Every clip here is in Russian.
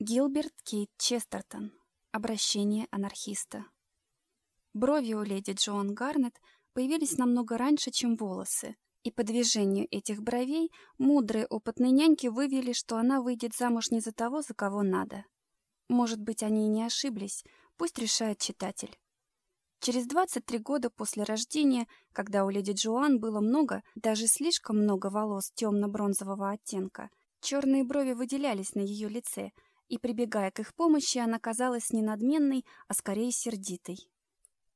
Гилберт Кейт Честертон. Обращение анархиста. Брови у леди Джоан Гарнет появились намного раньше, чем волосы, и по движению этих бровей мудрые опытные няньки вывели, что она выйдет замуж не за того, за кого надо. Может быть, они и не ошиблись, пусть решает читатель. Через 23 года после рождения, когда у леди Джоан было много, даже слишком много волос темно-бронзового оттенка, черные брови выделялись на ее лице – и, прибегая к их помощи, она казалась не надменной, а скорее сердитой.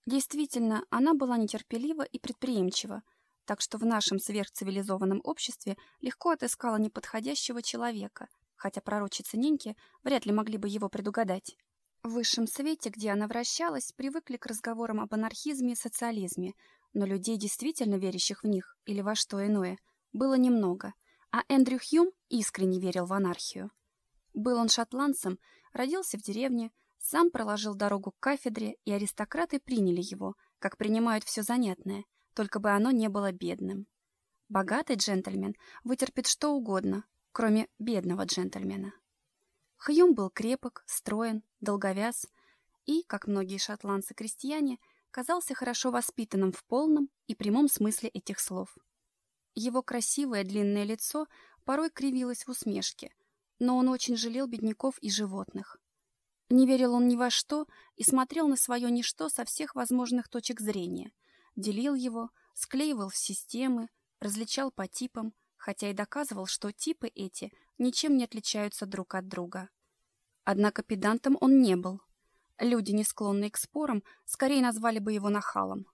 Действительно, она была нетерпелива и предприимчива, так что в нашем сверхцивилизованном обществе легко отыскала неподходящего человека, хотя пророчицы Нинки вряд ли могли бы его предугадать. В высшем свете, где она вращалась, привыкли к разговорам об анархизме и социализме, но людей, действительно верящих в них или во что иное, было немного, а Эндрю Хьюм искренне верил в анархию. Был он шотландцем, родился в деревне, сам проложил дорогу к кафедре, и аристократы приняли его, как принимают все занятное, только бы оно не было бедным. Богатый джентльмен вытерпит что угодно, кроме бедного джентльмена. Хьюм был крепок, строен, долговяз и, как многие шотландцы-крестьяне, казался хорошо воспитанным в полном и прямом смысле этих слов. Его красивое длинное лицо порой кривилось в усмешке – но он очень жалел бедняков и животных. Не верил он ни во что и смотрел на свое ничто со всех возможных точек зрения, делил его, склеивал в системы, различал по типам, хотя и доказывал, что типы эти ничем не отличаются друг от друга. Однако педантом он не был. Люди, не склонные к спорам, скорее назвали бы его нахалом.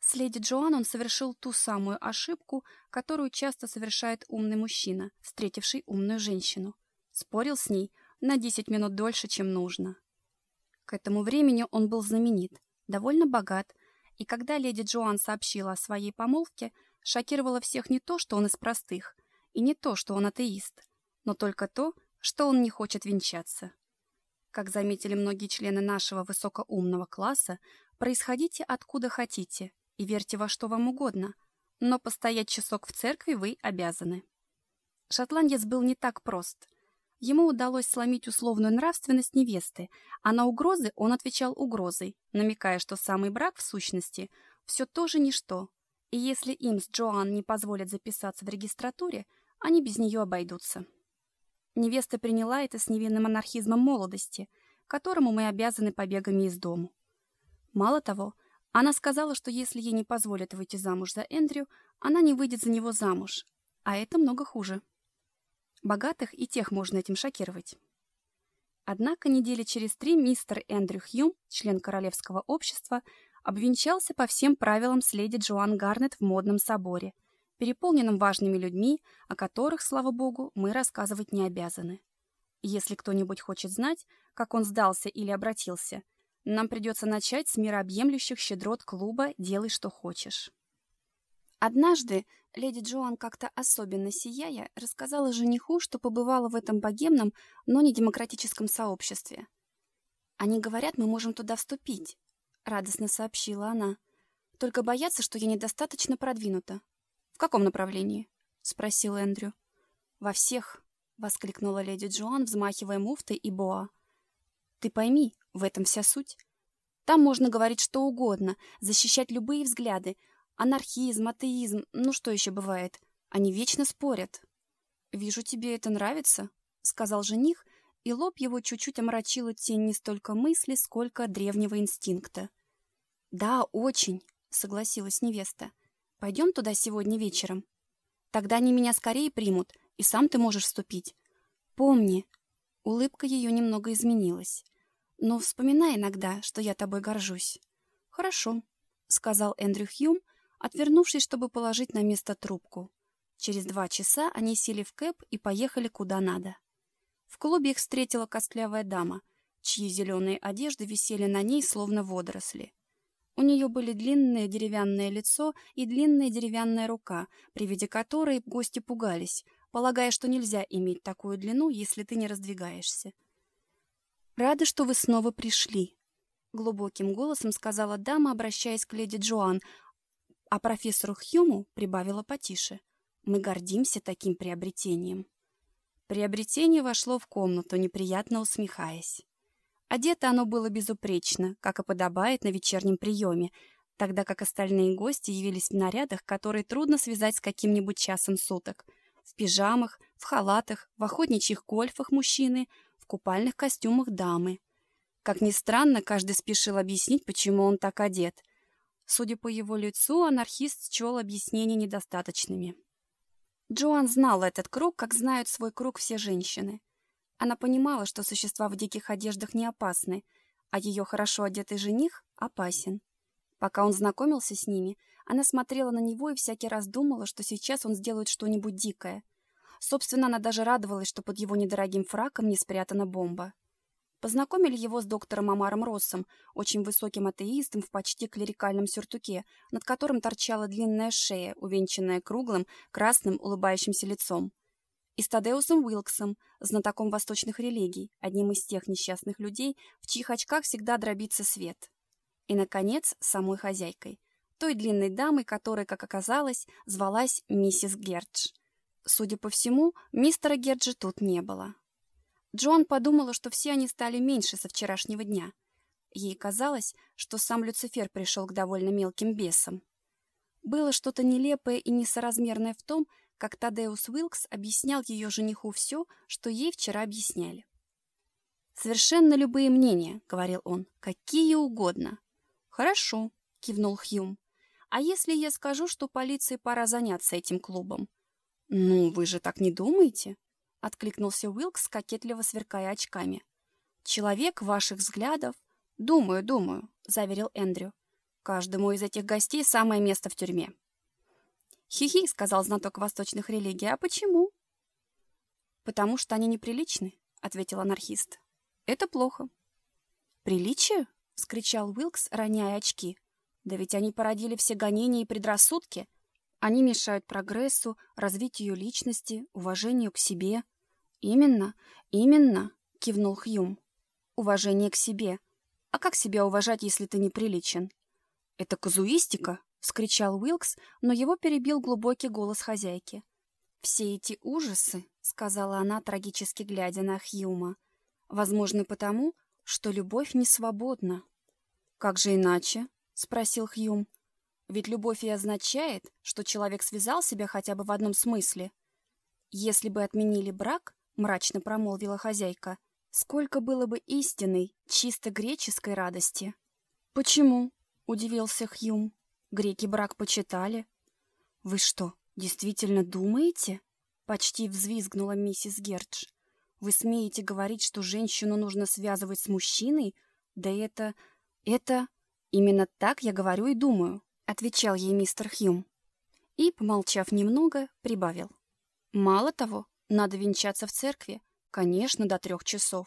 С леди Джоан он совершил ту самую ошибку, которую часто совершает умный мужчина, встретивший умную женщину – Спорил с ней на 10 минут дольше, чем нужно. К этому времени он был знаменит, довольно богат, и когда леди Джоан сообщила о своей помолвке, шокировало всех не то, что он из простых, и не то, что он атеист, но только то, что он не хочет венчаться. Как заметили многие члены нашего высокоумного класса, происходите откуда хотите и верьте во что вам угодно, но постоять часок в церкви вы обязаны. Шотландец был не так прост – Ему удалось сломить условную нравственность невесты, а на угрозы он отвечал угрозой, намекая, что самый брак, в сущности, все тоже ничто, и если им с Джоан не позволят записаться в регистратуре, они без нее обойдутся. Невеста приняла это с невинным анархизмом молодости, которому мы обязаны побегами из дому. Мало того, она сказала, что если ей не позволят выйти замуж за Эндрю, она не выйдет за него замуж, а это много хуже. Богатых и тех можно этим шокировать. Однако недели через три мистер Эндрю Хьюм, член Королевского общества, обвенчался по всем правилам с леди Джоан Гарнет в модном соборе, переполненном важными людьми, о которых, слава богу, мы рассказывать не обязаны. Если кто-нибудь хочет знать, как он сдался или обратился, нам придется начать с мирообъемлющих щедрот клуба «Делай, что хочешь». Однажды леди Джоан, как-то особенно сияя, рассказала жениху, что побывала в этом богемном, но не демократическом сообществе. «Они говорят, мы можем туда вступить», — радостно сообщила она. «Только боятся, что я недостаточно продвинута». «В каком направлении?» — спросил Эндрю. «Во всех», — воскликнула леди Джоан, взмахивая муфтой и боа. «Ты пойми, в этом вся суть. Там можно говорить что угодно, защищать любые взгляды, Анархизм, атеизм, ну что еще бывает? Они вечно спорят. «Вижу, тебе это нравится», — сказал жених, и лоб его чуть-чуть омрачила тень не столько мысли, сколько древнего инстинкта. «Да, очень», — согласилась невеста. «Пойдем туда сегодня вечером. Тогда они меня скорее примут, и сам ты можешь вступить. Помни». Улыбка ее немного изменилась. «Но вспоминай иногда, что я тобой горжусь». «Хорошо», — сказал Эндрю Хьюм, отвернувшись, чтобы положить на место трубку. Через два часа они сели в кэп и поехали куда надо. В клубе их встретила костлявая дама, чьи зеленые одежды висели на ней, словно водоросли. У нее были длинное деревянное лицо и длинная деревянная рука, при виде которой гости пугались, полагая, что нельзя иметь такую длину, если ты не раздвигаешься. «Рада, что вы снова пришли», — глубоким голосом сказала дама, обращаясь к леди Джоан, а профессору Хьюму прибавила потише. Мы гордимся таким приобретением. Приобретение вошло в комнату, неприятно усмехаясь. Одето оно было безупречно, как и подобает на вечернем приеме, тогда как остальные гости явились в нарядах, которые трудно связать с каким-нибудь часом суток. В пижамах, в халатах, в охотничьих гольфах мужчины, в купальных костюмах дамы. Как ни странно, каждый спешил объяснить, почему он так одет. Судя по его лицу, анархист счел объяснения недостаточными. Джоан знала этот круг, как знают свой круг все женщины. Она понимала, что существа в диких одеждах не опасны, а ее хорошо одетый жених опасен. Пока он знакомился с ними, она смотрела на него и всякий раз думала, что сейчас он сделает что-нибудь дикое. Собственно, она даже радовалась, что под его недорогим фраком не спрятана бомба. Познакомили его с доктором Амаром Россом, очень высоким атеистом в почти клерикальном сюртуке, над которым торчала длинная шея, увенчанная круглым, красным, улыбающимся лицом. И с Тадеусом Уилксом, знатоком восточных религий, одним из тех несчастных людей, в чьих очках всегда дробится свет. И, наконец, самой хозяйкой, той длинной дамой, которая, как оказалось, звалась миссис Гердж. Судя по всему, мистера Герджа тут не было. Джон подумала, что все они стали меньше со вчерашнего дня. Ей казалось, что сам Люцифер пришел к довольно мелким бесам. Было что-то нелепое и несоразмерное в том, как Тадеус Уилкс объяснял ее жениху все, что ей вчера объясняли. «Совершенно любые мнения», — говорил он, — «какие угодно». «Хорошо», — кивнул Хьюм. «А если я скажу, что полиции пора заняться этим клубом?» «Ну, вы же так не думаете?» — откликнулся Уилкс, кокетливо сверкая очками. «Человек ваших взглядов...» «Думаю, думаю», — заверил Эндрю. «Каждому из этих гостей самое место в тюрьме». «Хи-хи», — сказал знаток восточных религий. «А почему?» «Потому что они неприличны», — ответил анархист. «Это плохо». «Приличие?» — вскричал Уилкс, роняя очки. «Да ведь они породили все гонения и предрассудки. Они мешают прогрессу, развитию личности, уважению к себе. Именно, именно, кивнул Хьюм. Уважение к себе. А как себя уважать, если ты неприличен? Это казуистика, вскричал Уилкс, но его перебил глубокий голос хозяйки. Все эти ужасы, сказала она, трагически глядя на Хьюма, возможно потому, что любовь не свободна. Как же иначе? спросил Хьюм. Ведь любовь и означает, что человек связал себя хотя бы в одном смысле. Если бы отменили брак, мрачно промолвила хозяйка, сколько было бы истинной, чисто греческой радости. Почему? удивился Хьюм. Греки брак почитали. Вы что, действительно думаете? Почти взвизгнула миссис Гердж. Вы смеете говорить, что женщину нужно связывать с мужчиной? Да это... это... Именно так я говорю и думаю отвечал ей мистер Хьюм. И, помолчав немного, прибавил. Мало того, надо венчаться в церкви, конечно, до трех часов.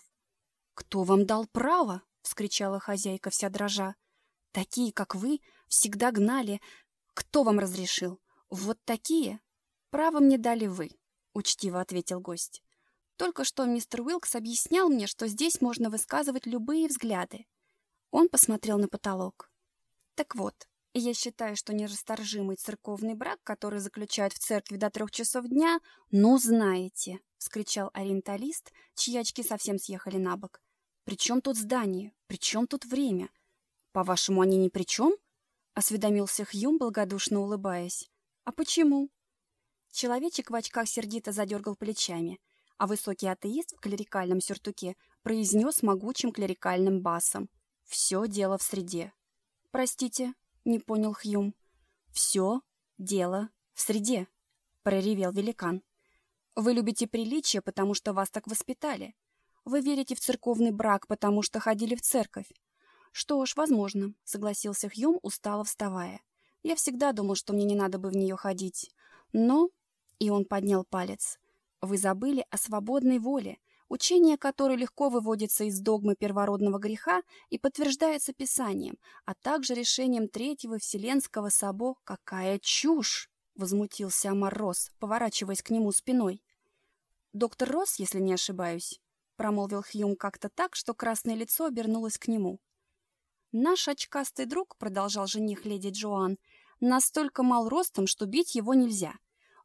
Кто вам дал право? вскричала хозяйка вся дрожа. Такие, как вы, всегда гнали. Кто вам разрешил? Вот такие? Право мне дали вы, учтиво ответил гость. Только что мистер Уилкс объяснял мне, что здесь можно высказывать любые взгляды. Он посмотрел на потолок. Так вот, я считаю, что нерасторжимый церковный брак, который заключают в церкви до трех часов дня, ну, знаете, — вскричал ориенталист, чьи очки совсем съехали на бок. «При чем тут здание? При чем тут время? По-вашему, они ни при чем?» — осведомился Хьюм, благодушно улыбаясь. «А почему?» Человечек в очках сердито задергал плечами, а высокий атеист в клерикальном сюртуке произнес могучим клерикальным басом. «Все дело в среде». «Простите», не понял Хьюм. Все дело в среде, проревел великан. Вы любите приличие, потому что вас так воспитали. Вы верите в церковный брак, потому что ходили в церковь. Что ж, возможно, согласился Хьюм, устало вставая. Я всегда думал, что мне не надо бы в нее ходить. Но, и он поднял палец. Вы забыли о свободной воле, учение которое легко выводится из догмы первородного греха и подтверждается Писанием, а также решением Третьего Вселенского Собо. «Какая чушь!» — возмутился Амар Росс, поворачиваясь к нему спиной. «Доктор Росс, если не ошибаюсь», — промолвил Хьюм как-то так, что красное лицо обернулось к нему. «Наш очкастый друг», — продолжал жених леди Джоан, — «настолько мал ростом, что бить его нельзя.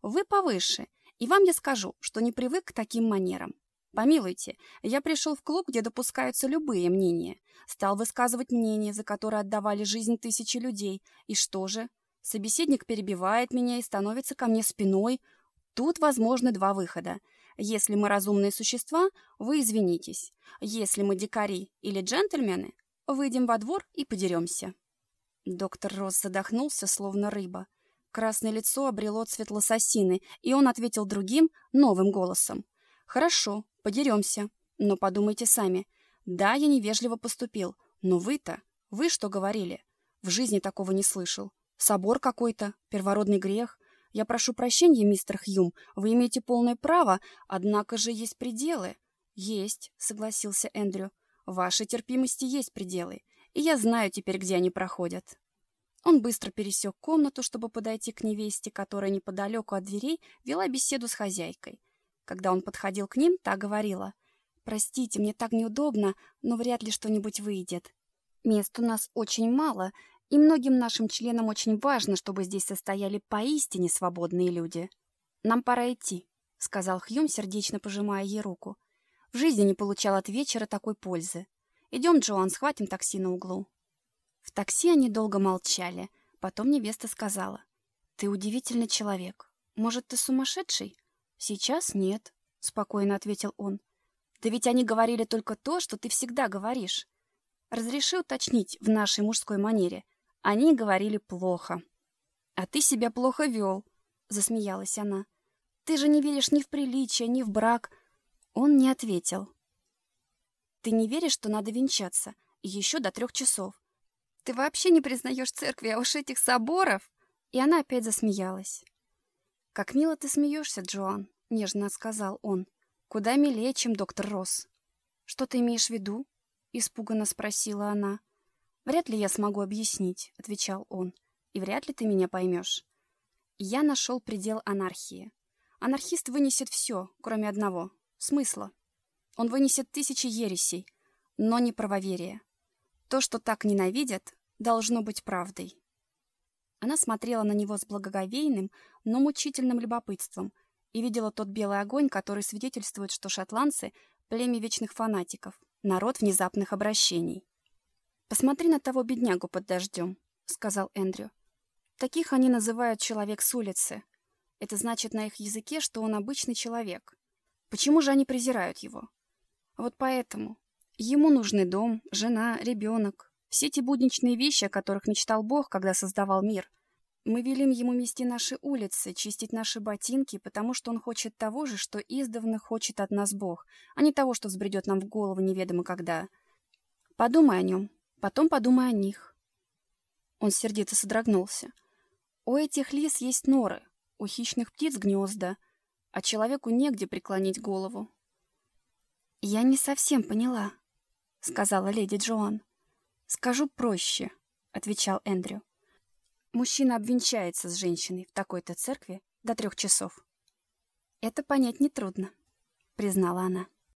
Вы повыше, И вам я скажу, что не привык к таким манерам. Помилуйте, я пришел в клуб, где допускаются любые мнения. Стал высказывать мнение, за которое отдавали жизнь тысячи людей. И что же? Собеседник перебивает меня и становится ко мне спиной. Тут возможны два выхода. Если мы разумные существа, вы извинитесь. Если мы дикари или джентльмены, выйдем во двор и подеремся. Доктор Росс задохнулся, словно рыба. Красное лицо обрело цвет лососины, и он ответил другим, новым голосом. «Хорошо, подеремся. Но подумайте сами. Да, я невежливо поступил. Но вы-то, вы что говорили? В жизни такого не слышал. Собор какой-то, первородный грех. Я прошу прощения, мистер Хьюм, вы имеете полное право, однако же есть пределы. Есть, согласился Эндрю. Вашей терпимости есть пределы, и я знаю теперь, где они проходят. Он быстро пересек комнату, чтобы подойти к невесте, которая неподалеку от дверей вела беседу с хозяйкой. Когда он подходил к ним, та говорила, «Простите, мне так неудобно, но вряд ли что-нибудь выйдет. Мест у нас очень мало, и многим нашим членам очень важно, чтобы здесь состояли поистине свободные люди. Нам пора идти», — сказал Хьюм, сердечно пожимая ей руку. «В жизни не получал от вечера такой пользы. Идем, Джоан, схватим такси на углу». В такси они долго молчали. Потом невеста сказала, «Ты удивительный человек. Может, ты сумасшедший?» «Сейчас нет», — спокойно ответил он. «Да ведь они говорили только то, что ты всегда говоришь. Разреши уточнить в нашей мужской манере. Они говорили плохо». «А ты себя плохо вел», — засмеялась она. «Ты же не веришь ни в приличие, ни в брак». Он не ответил. «Ты не веришь, что надо венчаться? Еще до трех часов. Ты вообще не признаешь церкви, а уж этих соборов?» И она опять засмеялась. «Как мило ты смеешься, Джоан», — нежно сказал он. «Куда милее, чем доктор Росс». «Что ты имеешь в виду?» — испуганно спросила она. «Вряд ли я смогу объяснить», — отвечал он. «И вряд ли ты меня поймешь». Я нашел предел анархии. Анархист вынесет все, кроме одного — смысла. Он вынесет тысячи ересей, но не правоверия. То, что так ненавидят, должно быть правдой. Она смотрела на него с благоговейным, но мучительным любопытством и видела тот белый огонь, который свидетельствует, что шотландцы — племя вечных фанатиков, народ внезапных обращений. «Посмотри на того беднягу под дождем», — сказал Эндрю. «Таких они называют человек с улицы. Это значит на их языке, что он обычный человек. Почему же они презирают его? Вот поэтому. Ему нужны дом, жена, ребенок, все те будничные вещи, о которых мечтал Бог, когда создавал мир. Мы велим ему мести наши улицы, чистить наши ботинки, потому что он хочет того же, что издавна хочет от нас Бог, а не того, что взбредет нам в голову неведомо когда. Подумай о нем, потом подумай о них. Он сердито содрогнулся. У этих лис есть норы, у хищных птиц гнезда, а человеку негде преклонить голову. «Я не совсем поняла», — сказала леди Джоан. «Скажу проще», — отвечал Эндрю. «Мужчина обвенчается с женщиной в такой-то церкви до трех часов». «Это понять нетрудно», — признала она.